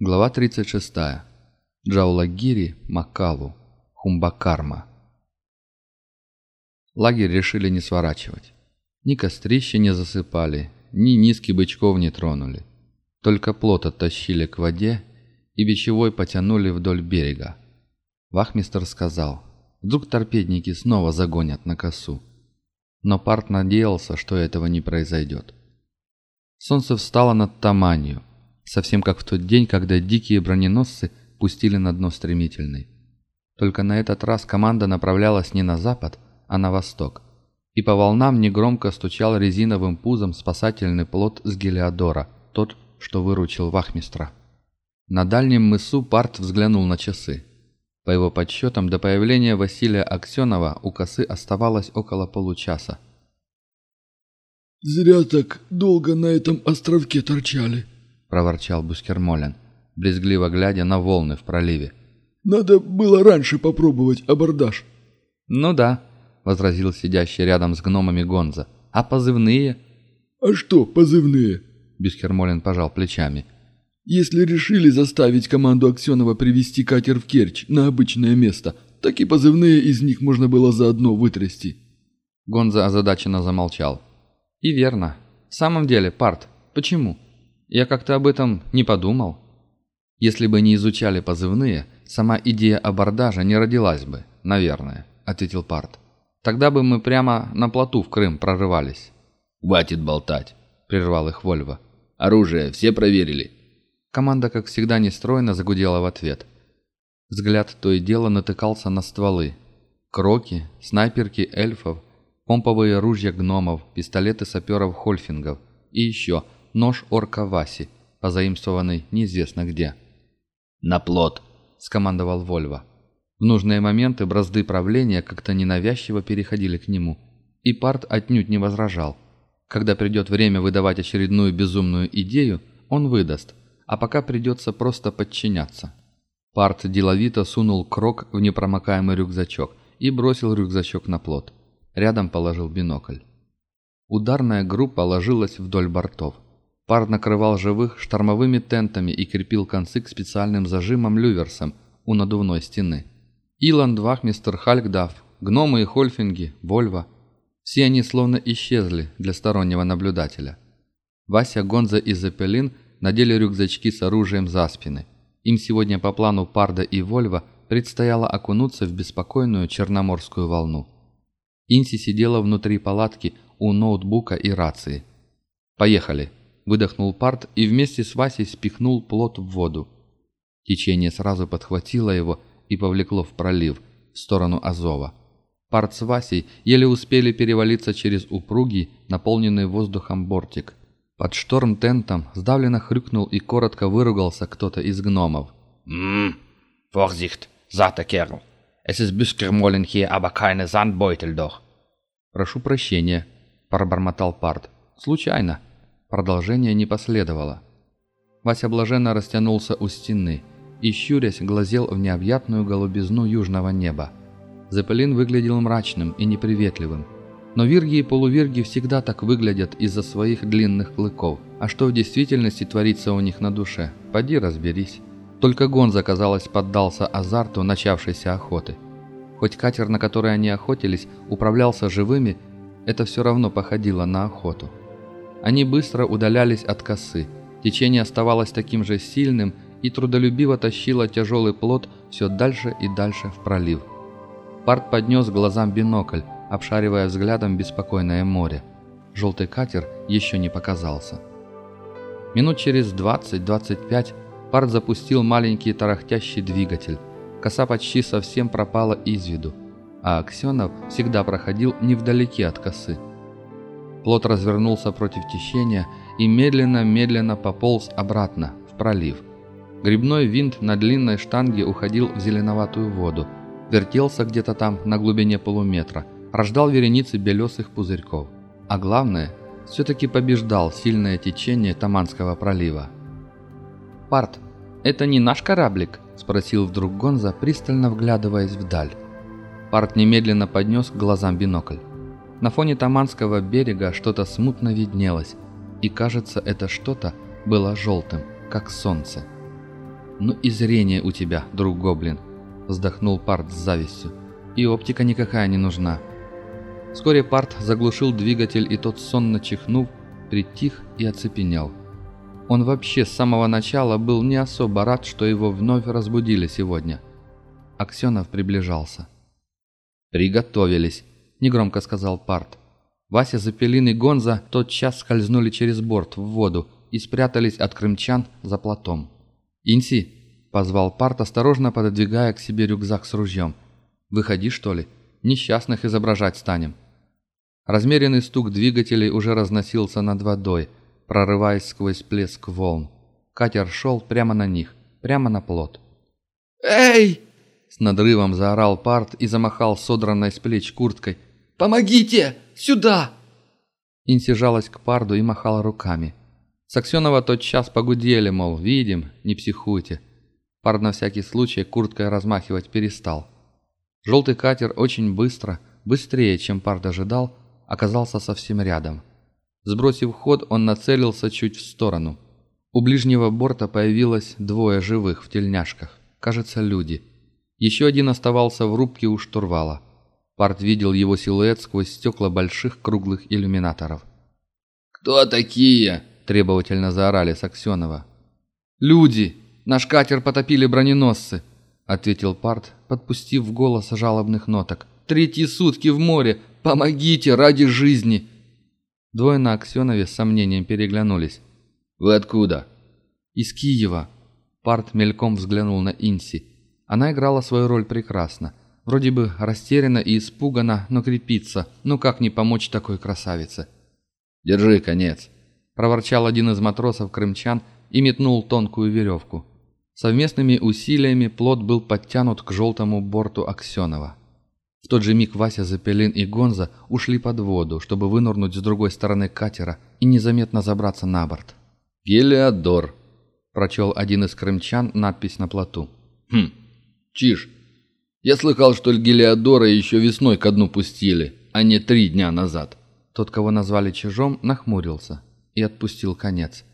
Глава 36. Джаулагири, Макалу, Хумбакарма. Лагерь решили не сворачивать. Ни кострище не засыпали, ни низкий бычков не тронули. Только плот оттащили к воде и бичевой потянули вдоль берега. Вахмистер сказал, вдруг торпедники снова загонят на косу. Но Парт надеялся, что этого не произойдет. Солнце встало над Таманью – совсем как в тот день, когда дикие броненосцы пустили на дно стремительный. Только на этот раз команда направлялась не на запад, а на восток, и по волнам негромко стучал резиновым пузом спасательный плот с Гелиодора, тот, что выручил вахмистра. На дальнем мысу Парт взглянул на часы. По его подсчетам, до появления Василия Аксенова у косы оставалось около получаса. «Зря так долго на этом островке торчали», проворчал Бускермолен, брезгливо глядя на волны в проливе. «Надо было раньше попробовать абордаж». «Ну да», — возразил сидящий рядом с гномами Гонза. «А позывные?» «А что позывные?» Бескермолин пожал плечами. «Если решили заставить команду Аксенова привести катер в Керчь на обычное место, так и позывные из них можно было заодно вытрясти». Гонза озадаченно замолчал. «И верно. В самом деле, Парт, почему?» Я как-то об этом не подумал. Если бы не изучали позывные, сама идея абордажа не родилась бы, наверное, ответил Парт. Тогда бы мы прямо на плоту в Крым прорывались. «Хватит болтать», — прервал их Вольво. «Оружие все проверили?» Команда, как всегда, нестройно загудела в ответ. Взгляд то и дело натыкался на стволы. Кроки, снайперки эльфов, помповые ружья гномов, пистолеты саперов-хольфингов и еще нож орка Васи, позаимствованный неизвестно где. «На плот!» – скомандовал Вольво. В нужные моменты бразды правления как-то ненавязчиво переходили к нему, и Парт отнюдь не возражал. Когда придет время выдавать очередную безумную идею, он выдаст, а пока придется просто подчиняться. Парт деловито сунул крок в непромокаемый рюкзачок и бросил рюкзачок на плот. Рядом положил бинокль. Ударная группа ложилась вдоль бортов. Пар накрывал живых штормовыми тентами и крепил концы к специальным зажимам-люверсам у надувной стены. Иланд, Вахмистер, Халькдаф, гномы и хольфинги, Вольва – все они словно исчезли для стороннего наблюдателя. Вася, Гонза и Зепелин надели рюкзачки с оружием за спины. Им сегодня по плану Парда и Вольва предстояло окунуться в беспокойную черноморскую волну. Инси сидела внутри палатки у ноутбука и рации. «Поехали!» Выдохнул Парт и вместе с Васей спихнул плот в воду. Течение сразу подхватило его и повлекло в пролив, в сторону Азова. Парт с Васей еле успели перевалиться через упругий, наполненный воздухом бортик. Под шторм-тентом сдавленно хрюкнул и коротко выругался кто-то из гномов. «Ммм, Vorsicht, sagte Kerl. Es ist Büskermollen hier, aber keine Sandbeutel doch». «Прошу прощения», – пробормотал Парт. «Случайно». Продолжения не последовало. Вася блаженно растянулся у стены и, щурясь, глазел в необъятную голубизну южного неба. Зепелин выглядел мрачным и неприветливым. Но вирги и полувирги всегда так выглядят из-за своих длинных клыков. А что в действительности творится у них на душе? Поди разберись. Только Гонза, казалось, поддался азарту начавшейся охоты. Хоть катер, на который они охотились, управлялся живыми, это все равно походило на охоту. Они быстро удалялись от косы. Течение оставалось таким же сильным и трудолюбиво тащило тяжелый плод все дальше и дальше в пролив. Парт поднес глазам бинокль, обшаривая взглядом беспокойное море. Желтый катер еще не показался. Минут через 20-25 Парт запустил маленький тарахтящий двигатель. Коса почти совсем пропала из виду, а Аксенов всегда проходил невдалеке от косы. Плот развернулся против течения и медленно-медленно пополз обратно, в пролив. Грибной винт на длинной штанге уходил в зеленоватую воду, вертелся где-то там на глубине полуметра, рождал вереницы белесых пузырьков. А главное, все-таки побеждал сильное течение Таманского пролива. «Парт, это не наш кораблик?» – спросил вдруг Гонза, пристально вглядываясь вдаль. Парт немедленно поднес к глазам бинокль. На фоне Таманского берега что-то смутно виднелось, и кажется, это что-то было желтым, как солнце. «Ну и зрение у тебя, друг Гоблин», — вздохнул Парт с завистью. «И оптика никакая не нужна». Вскоре Парт заглушил двигатель, и тот, сонно чихнув, притих и оцепенел. Он вообще с самого начала был не особо рад, что его вновь разбудили сегодня. Аксенов приближался. «Приготовились», — негромко сказал Парт. Вася, Запелин и Гонза тотчас скользнули через борт в воду и спрятались от крымчан за платом. «Инси!» — позвал Парт, осторожно пододвигая к себе рюкзак с ружьем. «Выходи, что ли? Несчастных изображать станем». Размеренный стук двигателей уже разносился над водой, прорываясь сквозь плеск волн. Катер шел прямо на них, прямо на плот. «Эй!» С надрывом заорал Парт и замахал содранной с плеч курткой. «Помогите! Сюда!» Инси жалась к Парду и махала руками. Саксенова тотчас погудели, мол, видим, не психуйте. Пард на всякий случай курткой размахивать перестал. Желтый катер очень быстро, быстрее, чем Пард ожидал, оказался совсем рядом. Сбросив ход, он нацелился чуть в сторону. У ближнего борта появилось двое живых в тельняшках. Кажется, люди. Еще один оставался в рубке у штурвала. Парт видел его силуэт сквозь стекла больших круглых иллюминаторов. «Кто такие?» – требовательно заорали Саксенова. «Люди! Наш катер потопили броненосцы!» – ответил Парт, подпустив в голос жалобных ноток. «Третьи сутки в море! Помогите ради жизни!» Двое на Аксенове с сомнением переглянулись. «Вы откуда?» «Из Киева». Парт мельком взглянул на Инси. Она играла свою роль прекрасно. Вроде бы растеряна и испугана, но крепится. Ну как не помочь такой красавице? «Держи конец», – проворчал один из матросов крымчан и метнул тонкую веревку. Совместными усилиями плот был подтянут к желтому борту Аксенова. В тот же миг Вася, Запелин и Гонза ушли под воду, чтобы вынырнуть с другой стороны катера и незаметно забраться на борт. «Гелиодор», – прочел один из крымчан надпись на плоту. «Хм, чиж. Я слыхал, что Гелиодора еще весной ко дну пустили, а не три дня назад». Тот, кого назвали чижом, нахмурился и отпустил конец.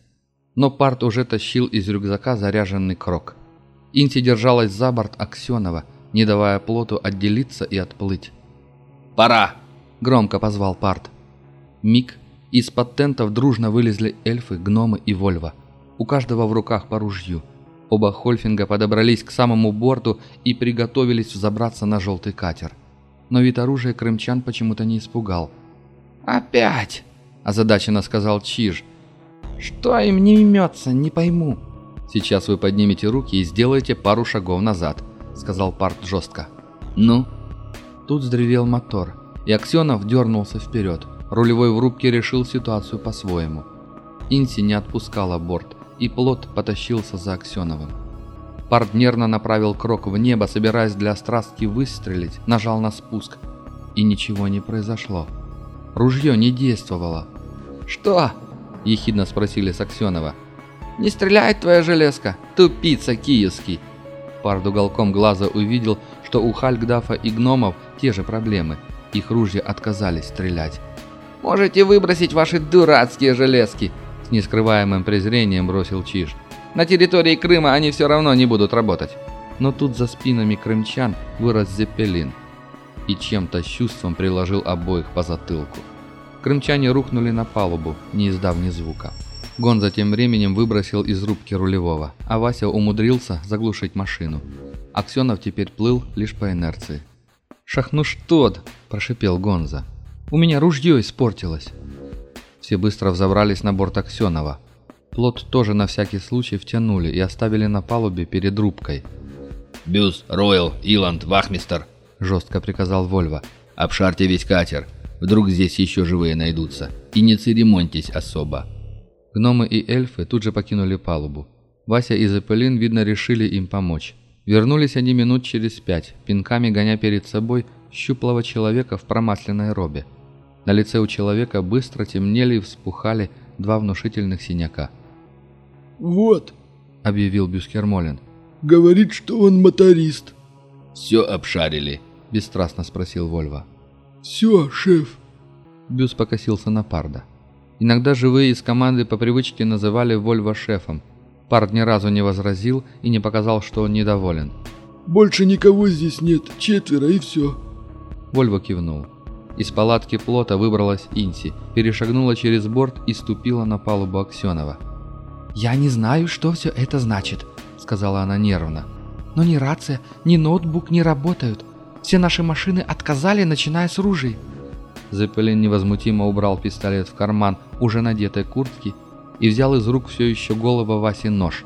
Но Парт уже тащил из рюкзака заряженный крок. Инти держалась за борт Аксенова, не давая плоту отделиться и отплыть. «Пора!» – громко позвал Парт. Миг, из-под тентов дружно вылезли эльфы, гномы и Вольва. У каждого в руках по ружью. Оба Хольфинга подобрались к самому борту и приготовились взобраться на желтый катер. Но вид оружия крымчан почему-то не испугал – «Опять!» – озадаченно сказал Чиж. «Что им не имется, не пойму». «Сейчас вы поднимете руки и сделаете пару шагов назад», – сказал Парт жестко. «Ну?» Тут вздревел мотор, и Аксенов дернулся вперед. Рулевой в рубке решил ситуацию по-своему. Инси не отпускала борт, и плот потащился за Аксеновым. Парт нервно направил крок в небо, собираясь для страстки выстрелить, нажал на спуск. И ничего не произошло. Ружье не действовало. «Что?» – ехидно спросили Саксенова. «Не стреляет твоя железка, тупица киевский!» Пард уголком глаза увидел, что у Хальгдафа и гномов те же проблемы. Их ружья отказались стрелять. «Можете выбросить ваши дурацкие железки!» С нескрываемым презрением бросил Чиж. «На территории Крыма они все равно не будут работать!» Но тут за спинами крымчан вырос Зеппелин и чем-то чувством приложил обоих по затылку. Крымчане рухнули на палубу, не издав ни звука. Гонза тем временем выбросил из рубки рулевого, а Вася умудрился заглушить машину. Аксенов теперь плыл лишь по инерции. «Шахнуш тот!» – прошипел Гонза. «У меня ружье испортилось!» Все быстро взобрались на борт Аксенова. Плот тоже на всякий случай втянули и оставили на палубе перед рубкой. «Бюс, Ройл, Иланд, Вахмистер!» – жестко приказал Вольво. «Обшарьте весь катер. Вдруг здесь еще живые найдутся. И не церемоньтесь особо». Гномы и эльфы тут же покинули палубу. Вася и Зепелин, видно, решили им помочь. Вернулись они минут через пять, пинками гоня перед собой щуплого человека в промасленной робе. На лице у человека быстро темнели и вспухали два внушительных синяка. «Вот», — объявил Бюскермолин. «Говорит, что он моторист». «Все обшарили», – бесстрастно спросил Вольво. «Все, шеф». Бюс покосился на Парда. Иногда живые из команды по привычке называли Вольво шефом. Парт ни разу не возразил и не показал, что он недоволен. «Больше никого здесь нет, четверо и все». Вольво кивнул. Из палатки плота выбралась Инси, перешагнула через борт и ступила на палубу Аксенова. «Я не знаю, что все это значит», — сказала она нервно. «Но ни рация, ни ноутбук не работают. Все наши машины отказали, начиная с ружей». Зеппелин невозмутимо убрал пистолет в карман уже надетой куртки и взял из рук все еще голого Васи нож.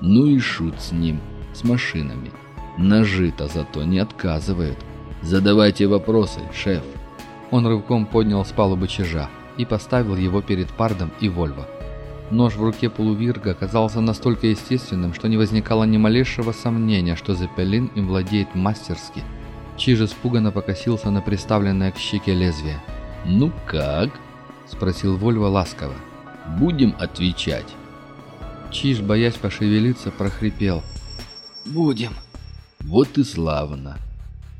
«Ну и шут с ним, с машинами. Ножи-то зато не отказывают. Задавайте вопросы, шеф». Он рывком поднял с палубы чижа и поставил его перед Пардом и Вольво. Нож в руке полувирга оказался настолько естественным, что не возникало ни малейшего сомнения, что Зеппелин им владеет мастерски. Чиж испуганно покосился на приставленное к щеке лезвие. «Ну как?» – спросил Вольво ласково. «Будем отвечать». Чиж, боясь пошевелиться, прохрипел. «Будем». «Вот и славно».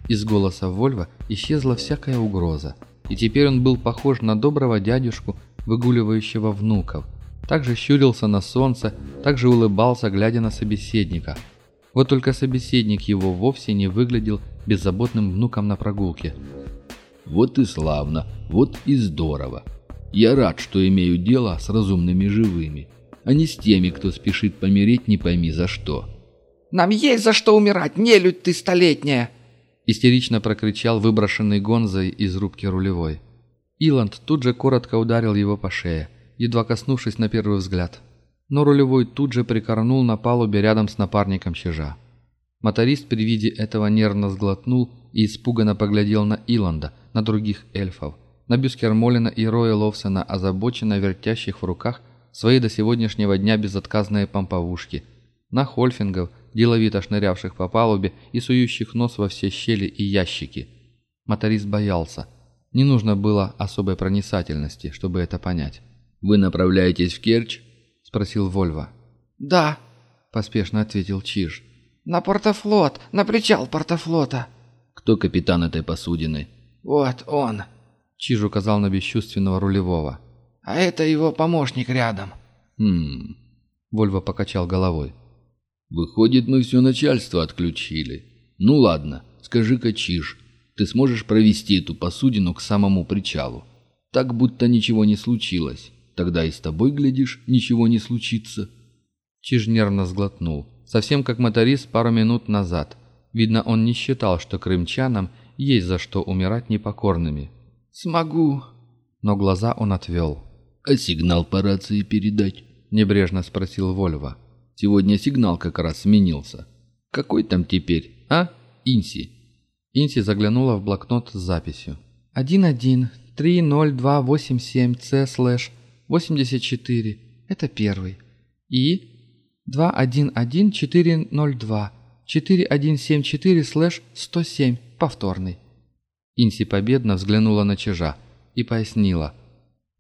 Из голоса Вольва исчезла всякая угроза, и теперь он был похож на доброго дядюшку, выгуливающего внуков – также щурился на солнце, также улыбался, глядя на собеседника. Вот только собеседник его вовсе не выглядел беззаботным внуком на прогулке. «Вот и славно, вот и здорово. Я рад, что имею дело с разумными живыми, а не с теми, кто спешит помереть не пойми за что». «Нам есть за что умирать, не людь ты столетняя!» Истерично прокричал выброшенный Гонзой из рубки рулевой. Иланд тут же коротко ударил его по шее едва коснувшись на первый взгляд. Но рулевой тут же прикорнул на палубе рядом с напарником чижа. Моторист при виде этого нервно сглотнул и испуганно поглядел на Иланда, на других эльфов, на Бюскермолина и Роя Ловсена, озабоченно вертящих в руках свои до сегодняшнего дня безотказные помповушки, на Хольфингов, деловито шнырявших по палубе и сующих нос во все щели и ящики. Моторист боялся. Не нужно было особой проницательности, чтобы это понять. «Вы направляетесь в Керчь?» – спросил Вольво. «Да», – поспешно ответил Чиж. «На портофлот, на причал портофлота». «Кто капитан этой посудины?» «Вот он», – Чиж указал на бесчувственного рулевого. «А это его помощник рядом». «Хм...» – Вольво покачал головой. «Выходит, мы все начальство отключили. Ну ладно, скажи-ка, Чиж, ты сможешь провести эту посудину к самому причалу? Так, будто ничего не случилось». Тогда и с тобой, глядишь, ничего не случится». Чиж нервно сглотнул, совсем как моторист пару минут назад. Видно, он не считал, что крымчанам есть за что умирать непокорными. «Смогу». Но глаза он отвел. «А сигнал по рации передать?» – небрежно спросил Вольво. «Сегодня сигнал как раз сменился. Какой там теперь, а, Инси?» Инси заглянула в блокнот с записью. «1-1, 30287C слэш 84. Это первый. И 211402 4174 слэш 107. Повторный. Инси победно взглянула на чижа и пояснила.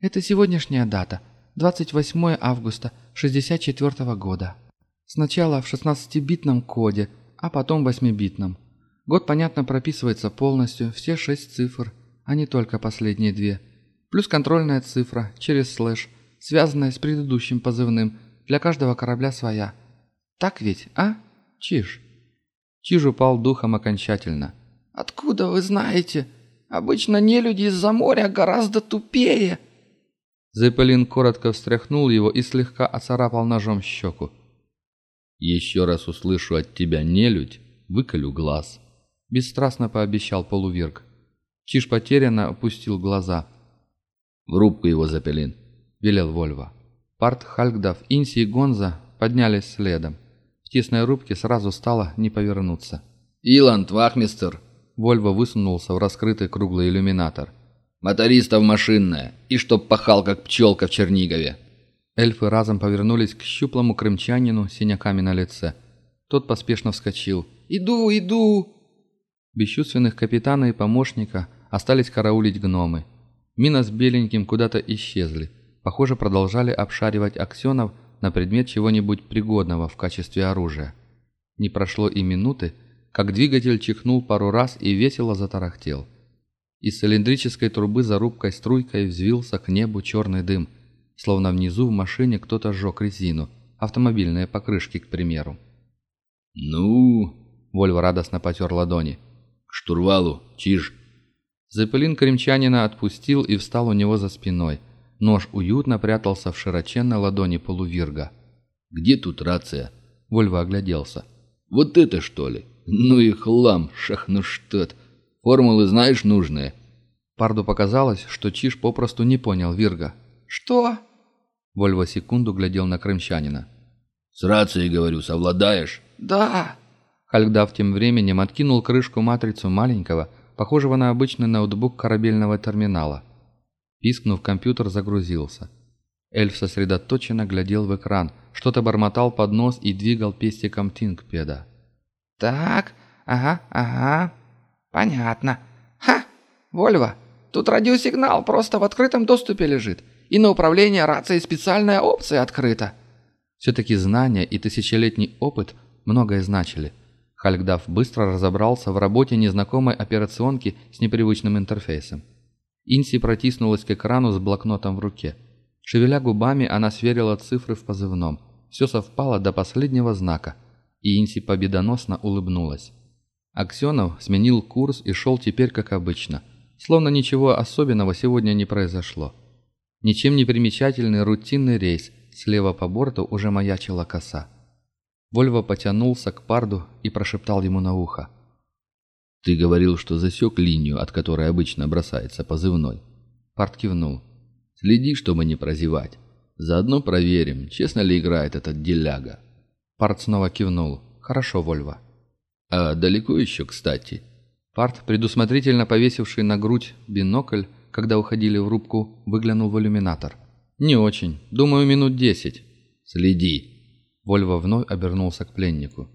Это сегодняшняя дата. 28 августа 64 года. Сначала в 16-битном коде, а потом в 8-битном. Год, понятно, прописывается полностью, все шесть цифр, а не только последние две – плюс контрольная цифра через слэш, связанная с предыдущим позывным, для каждого корабля своя. Так ведь, а, Чиж?» Чиж упал духом окончательно. «Откуда вы знаете? Обычно не люди из-за моря гораздо тупее». Зеппелин коротко встряхнул его и слегка оцарапал ножом щеку. «Еще раз услышу от тебя нелюдь, выколю глаз», — бесстрастно пообещал полувирк. Чиж потерянно опустил глаза. «В рубку его, Запелин», — велел Вольво. Парт, Хальгдав, Инси и Гонза поднялись следом. В тесной рубке сразу стало не повернуться. «Иланд, вахмистер!» Вольво высунулся в раскрытый круглый иллюминатор. «Мотористов машинная, и чтоб пахал, как пчелка в Чернигове!» Эльфы разом повернулись к щуплому крымчанину с синяками на лице. Тот поспешно вскочил. «Иду, иду!» Бесчувственных капитана и помощника остались караулить гномы. Мина с беленьким куда-то исчезли. Похоже, продолжали обшаривать аксенов на предмет чего-нибудь пригодного в качестве оружия. Не прошло и минуты, как двигатель чихнул пару раз и весело затарахтел. Из цилиндрической трубы за рубкой струйкой взвился к небу черный дым, словно внизу в машине кто-то сжег резину. автомобильные покрышки, к примеру. «Ну...» — Вольво радостно потер ладони. «К штурвалу, чиж!» Зеппелин кремчанина отпустил и встал у него за спиной. Нож уютно прятался в широченной ладони полувирга. «Где тут рация?» Вольво огляделся. «Вот это что ли? Ну и хлам, шахнуштот! Формулы знаешь нужные?» Парду показалось, что Чиж попросту не понял Вирга. «Что?» Вольво секунду глядел на крымчанина. «С рацией, говорю, совладаешь?» «Да». Хальгдав тем временем откинул крышку-матрицу маленького, похожего на обычный ноутбук корабельного терминала. Пискнув, компьютер загрузился. Эльф сосредоточенно глядел в экран, что-то бормотал под нос и двигал пестиком тингпеда. «Так, ага, ага, понятно. Ха, Вольва, тут радиосигнал просто в открытом доступе лежит, и на управление рацией специальная опция открыта». Все-таки знания и тысячелетний опыт многое значили. Хальгдав быстро разобрался в работе незнакомой операционки с непривычным интерфейсом. Инси протиснулась к экрану с блокнотом в руке. Шевеля губами, она сверила цифры в позывном. Все совпало до последнего знака, и Инси победоносно улыбнулась. Аксенов сменил курс и шел теперь как обычно, словно ничего особенного сегодня не произошло. Ничем не примечательный рутинный рейс, слева по борту уже маячила коса. Вольво потянулся к Парду и прошептал ему на ухо. «Ты говорил, что засек линию, от которой обычно бросается позывной». Пард кивнул. «Следи, чтобы не прозевать. Заодно проверим, честно ли играет этот деляга». Пард снова кивнул. «Хорошо, Вольво». «А далеко еще, кстати?» Парт, предусмотрительно повесивший на грудь бинокль, когда уходили в рубку, выглянул в иллюминатор. «Не очень. Думаю, минут десять». «Следи». Вольво вновь обернулся к пленнику.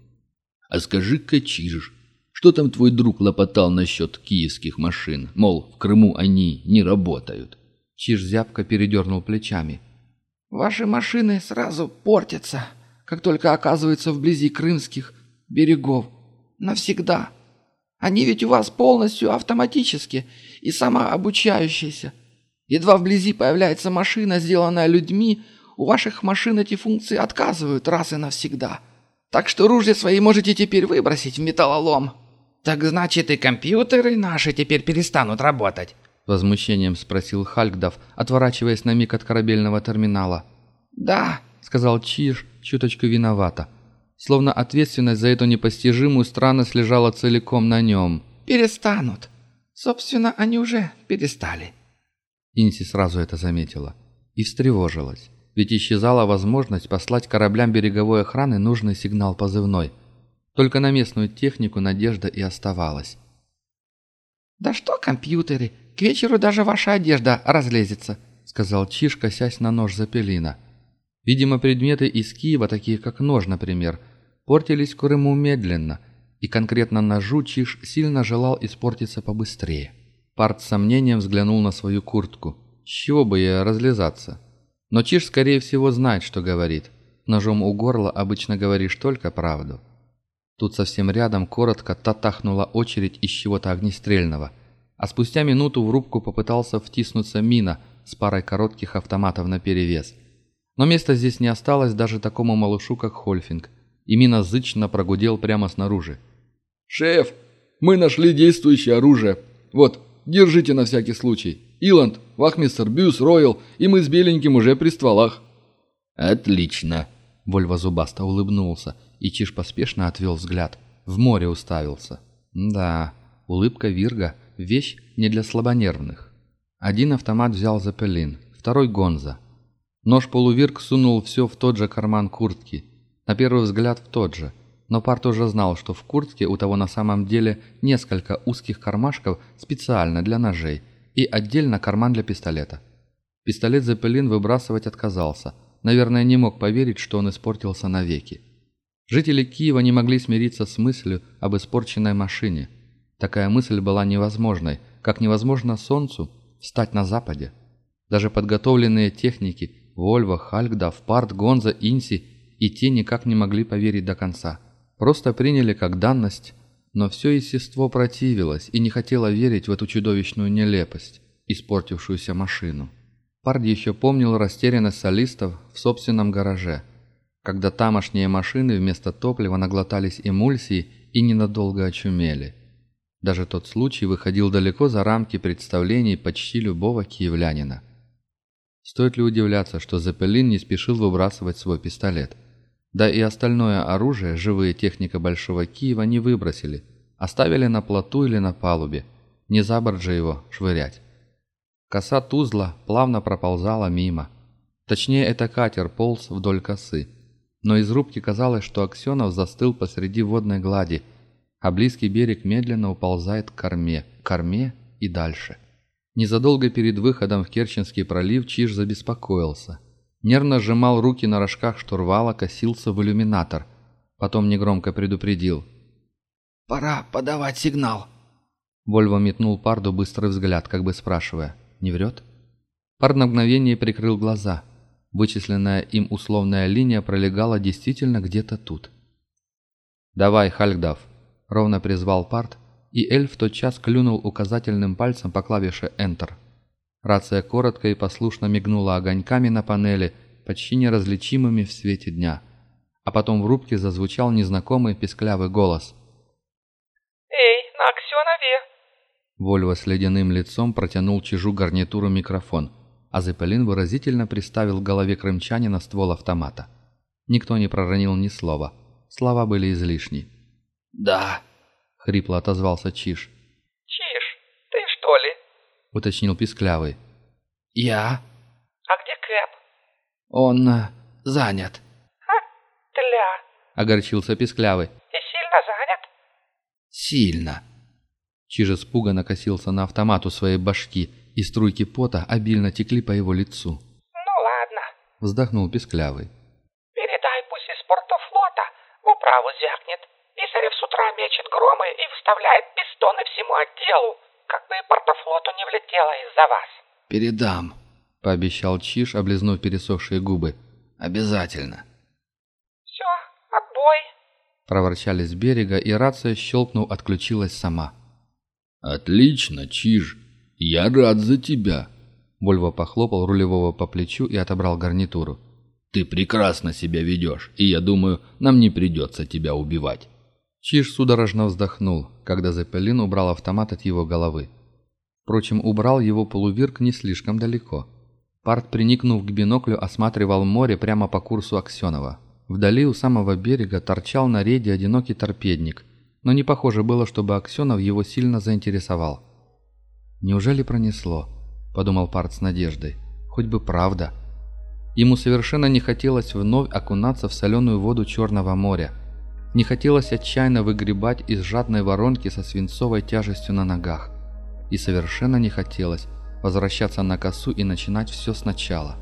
«А скажи-ка, Чиж, что там твой друг лопотал насчет киевских машин? Мол, в Крыму они не работают». Чиж зябко передернул плечами. «Ваши машины сразу портятся, как только оказываются вблизи крымских берегов. Навсегда. Они ведь у вас полностью автоматические и самообучающиеся. Едва вблизи появляется машина, сделанная людьми, у ваших машин эти функции отказывают раз и навсегда. Так что ружья свои можете теперь выбросить в металлолом». «Так значит и компьютеры наши теперь перестанут работать?» Возмущением спросил Хальгдов, отворачиваясь на миг от корабельного терминала. «Да», — сказал Чиж, чуточку виновато. Словно ответственность за эту непостижимую странность лежала целиком на нем. «Перестанут. Собственно, они уже перестали». Инси сразу это заметила. И встревожилась. Ведь исчезала возможность послать кораблям береговой охраны нужный сигнал позывной. Только на местную технику надежда и оставалась. «Да что компьютеры? К вечеру даже ваша одежда разлезется», — сказал Чиж, косясь на нож Запелина. Видимо, предметы из Киева, такие как нож, например, портились в Крыму медленно, и конкретно ножу Чиж сильно желал испортиться побыстрее. Парт с сомнением взглянул на свою куртку. С чего бы ей разлезаться? Но Чиж, скорее всего, знает, что говорит. Ножом у горла обычно говоришь только правду. Тут совсем рядом коротко татахнула очередь из чего-то огнестрельного, а спустя минуту в рубку попытался втиснуться мина с парой коротких автоматов наперевес. Но места здесь не осталось даже такому малышу, как Хольфинг, и мина зычно прогудел прямо снаружи. «Шеф, мы нашли действующее оружие. Вот, держите на всякий случай. Иланд, Вахмистер, Бьюс, Ройл, и мы с Беленьким уже при стволах». «Отлично!» Вольво зубасто улыбнулся, и Чиж поспешно отвел взгляд. В море уставился. Да, улыбка Вирга – вещь не для слабонервных. Один автомат взял Запелин, второй – Гонза. Нож полувирк сунул все в тот же карман куртки. На первый взгляд тот же. Но Парт уже знал, что в куртке у того на самом деле несколько узких кармашков специально для ножей и отдельно карман для пистолета. Пистолет Запелин выбрасывать отказался. Наверное, не мог поверить, что он испортился навеки. Жители Киева не могли смириться с мыслью об испорченной машине. Такая мысль была невозможной, как невозможно Солнцу встать на Западе. Даже подготовленные техники Вольво, Хальгдав, Парт, Гонза, Инси и те никак не могли поверить до конца. Просто приняли как данность, но все естество противилось и не хотело верить в эту чудовищную нелепость, испортившуюся машину. Пард еще помнил растерянность солистов в собственном гараже. когда тамошние машины вместо топлива наглотались эмульсии и ненадолго очумели. Даже тот случай выходил далеко за рамки представлений почти любого киевлянина. Стоит ли удивляться, что Зеппелин не спешил выбрасывать свой пистолет? Да и остальное оружие живые техника Большого Киева не выбросили, оставили на плоту или на палубе, не за же его швырять. Коса Тузла плавно проползала мимо. Точнее, это катер полз вдоль косы. Но из рубки казалось, что Аксенов застыл посреди водной глади, а близкий берег медленно уползает к корме, корме и дальше. Незадолго перед выходом в Керченский пролив Чиж забеспокоился. Нервно сжимал руки на рожках штурвала, косился в иллюминатор. Потом негромко предупредил. «Пора подавать сигнал». Вольво метнул Парду быстрый взгляд, как бы спрашивая. «Не врет?» Пард на мгновение прикрыл глаза. Вычисленная им условная линия пролегала действительно где-то тут. «Давай, Хальгдав», — ровно призвал Пард, и эльф тотчас клюнул указательным пальцем по клавише Enter. Рация коротко и послушно мигнула огоньками на панели, почти неразличимыми в свете дня. А потом в рубке зазвучал незнакомый песклявый голос. «Эй, на Аксенове!» Вольво с ледяным лицом протянул чижу гарнитуру микрофон, а Зепелин выразительно приставил к голове крымчанина ствол автомата. Никто не проронил ни слова. Слова были излишни. «Да», — хрипло отозвался Чиж. Уточнил Писклявый. «Я?» «А где Кэп?» «Он э, занят». «А, тля!» — огорчился Писклявый. «И сильно занят?» «Сильно». Чиж испуганно косился на автомат у своей башки, и струйки пота обильно текли по его лицу. «Ну ладно. Вздохнул Писклявый. Передай, пусть из порта флота в управу зякнет. Писарев с утра мечет громы и вставляет пистоны всему отделу, как бы и портофлоту не влетело из-за вас. «Передам», — пообещал Чиж, облизнув пересохшие губы. «Обязательно». Все, отбой. — проворчали с берега, и рация, щелкнув, отключилась сама. «Отлично, Чиж. Я рад за тебя». Вольво похлопал рулевого по плечу и отобрал гарнитуру. «Ты прекрасно себя ведешь, и я думаю, нам не придется тебя убивать». Чиж судорожно вздохнул, когда Зеппелин убрал автомат от его головы. Впрочем, убрал его полувирк не слишком далеко. Парт, приникнув к биноклю, осматривал море прямо по курсу Аксенова. Вдали у самого берега торчал на рейде одинокий торпедник, но не похоже было, чтобы Аксенов его сильно заинтересовал. «Неужели пронесло?» – подумал Парт с надеждой. «Хоть бы правда». Ему совершенно не хотелось вновь окунаться в соленую воду Черного моря. Не хотелось отчаянно выгребать из жадной воронки со свинцовой тяжестью на ногах. И совершенно не хотелось возвращаться на косу и начинать все сначала.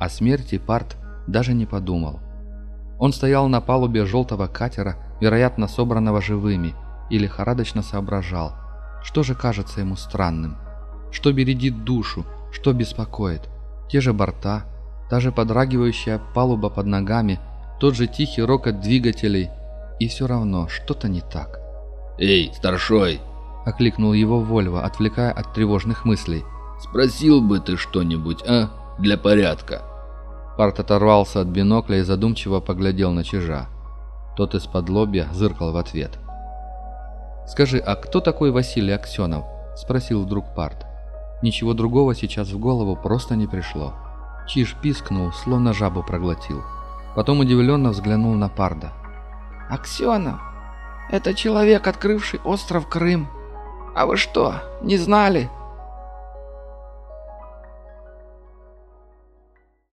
О смерти Парт даже не подумал. Он стоял на палубе желтого катера, вероятно, собранного живыми, и лихорадочно соображал, что же кажется ему странным, что бередит душу, что беспокоит. Те же борта, та же подрагивающая палуба под ногами, тот же тихий рокот двигателей, и все равно что-то не так. «Эй, старшой!» – окликнул его Вольво, отвлекая от тревожных мыслей. «Спросил бы ты что-нибудь, а? Для порядка». Парт оторвался от бинокля и задумчиво поглядел на чижа. Тот из-под лобья зыркал в ответ. «Скажи, а кто такой Василий Аксенов?» – спросил вдруг Парт. Ничего другого сейчас в голову просто не пришло. Чиж пискнул, словно жабу проглотил. Потом удивленно взглянул на Парда. «Аксенов, это человек, открывший остров Крым. А вы что, не знали?»